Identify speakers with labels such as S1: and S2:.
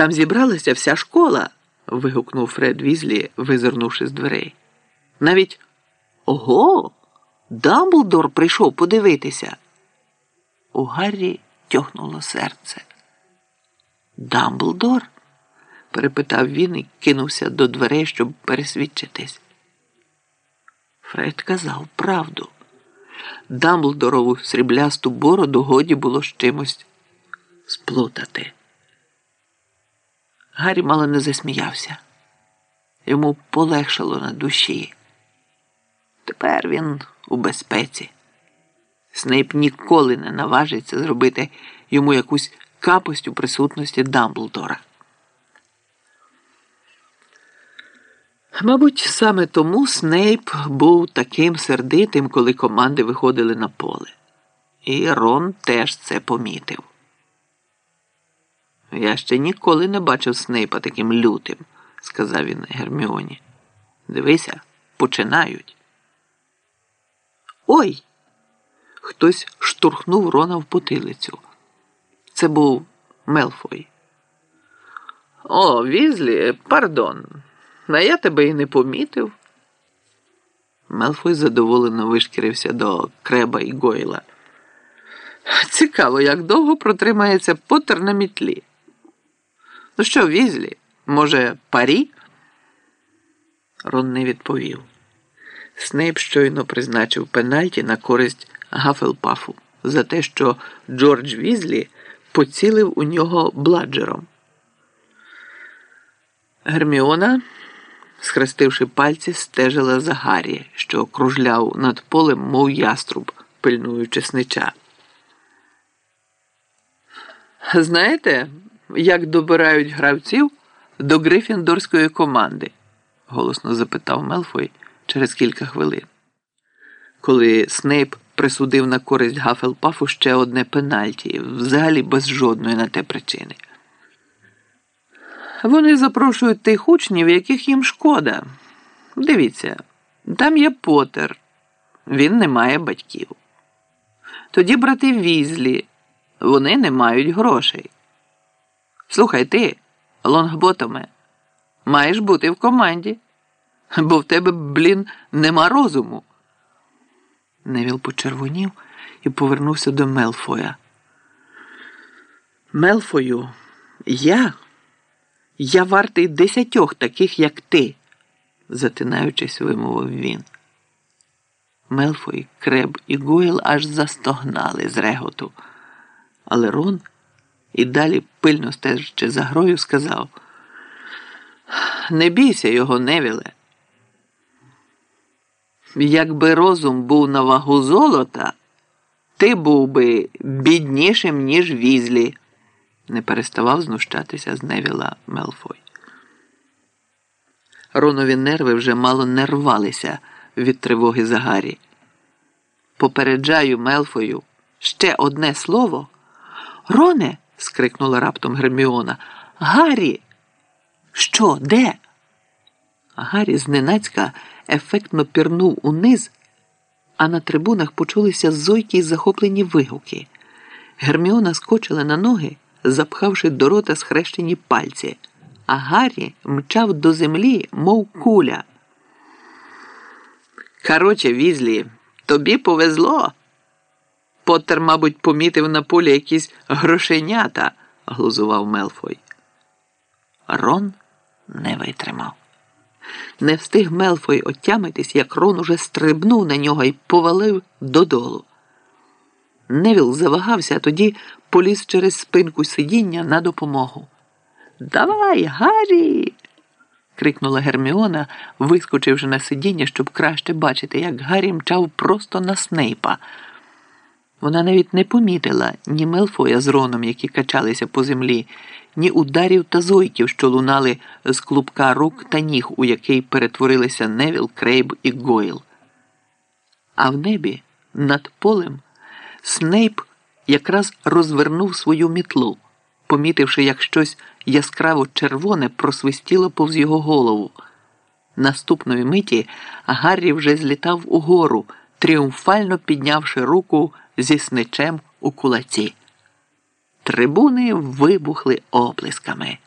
S1: Там зібралася вся школа. вигукнув Фред Візлі, визирнувши з дверей. Навіть ого, Дамблдор прийшов подивитися. У Гаррі тьохнуло серце. Дамблдор? перепитав він і кинувся до дверей, щоб пересвідчитись. Фред казав правду. Дамблдорову сріблясту бороду годі було з чимось сплутати. Гаррі мало не засміявся. Йому полегшало на душі. Тепер він у безпеці. Снейп ніколи не наважиться зробити йому якусь капость у присутності Дамблдора. Мабуть, саме тому Снейп був таким сердитим, коли команди виходили на поле. І Рон теж це помітив. Я ще ніколи не бачив Снейпа таким лютим, сказав він Герміоні. Дивися, починають. Ой! Хтось штурхнув Рона в потилицю. Це був Мелфой. О, Візлі, пардон. А я тебе і не помітив. Мелфой задоволено вишкірився до Креба і Гойла. Цікаво, як довго протримається Поттер на мітлі. Ну що, візлі? Може, парі? Рон не відповів. Снейп щойно призначив пенальті на користь Гафелпафу за те, що Джордж Візлі поцілив у нього бладжером. Герміона, схрестивши пальці, стежила за Гаррі, що кружляв над полем, мов яструб, пильнуючи снича. Знаєте, як добирають гравців до грифіндорської команди? голосно запитав Мелфой через кілька хвилин. Коли Снейп присудив на користь Гафелпафу ще одне пенальті, взагалі без жодної на те причини. Вони запрошують тих учнів, яких їм шкода. Дивіться, там є Потер, він не має батьків. Тоді брати Візлі, вони не мають грошей. Слухай ти, лонгботоме, маєш бути в команді, бо в тебе, блін, нема розуму. Невіл почервонів і повернувся до Мелфоя. Мелфою, я? Я вартий десятьох таких, як ти, затинаючись, вимовив він. Мелфой, Креб і Гойл аж застогнали з реготу, але Рон і далі, пильно стежачи за грою, сказав: Не бійся його, невіле. Якби розум був на вагу золота, ти був би біднішим, ніж візлі, не переставав знущатися з Невіла Мелфой. Ронові нерви вже мало не рвалися від тривоги за Гаррі. Попереджаю Мелфою ще одне слово. Роне. Скрикнула раптом Герміона. Гаррі. Що, де? Гаррі зненацька ефектно пірнув униз, а на трибунах почулися зойкі й захоплені вигуки. Герміона скочила на ноги, запхавши до рота схрещені пальці, а Гаррі мчав до землі, мов куля. Короче, візлі, тобі повезло. Поттер, мабуть, помітив на полі якісь грошенята, глузував Мелфой. Рон не витримав. Не встиг Мелфой отямитись, як Рон уже стрибнув на нього і повалив додолу. Невіл завагався, а тоді поліз через спинку сидіння на допомогу. Давай, Гаррі. крикнула Герміона, вискочивши на сидіння, щоб краще бачити, як Гаррі мчав просто на снейпа. Вона навіть не помітила ні Мелфоя з Роном, які качалися по землі, ні ударів та зойків, що лунали з клубка рук та ніг, у який перетворилися Невіл, Крейб і Гойл. А в небі над полем Снейп якраз розвернув свою мітлу, помітивши, як щось яскраво червоне просвистіло повз його голову. Наступної миті Гаррі вже злітав угору, тріумфально піднявши руку зі сничем у кулаці. Трибуни вибухли оплесками.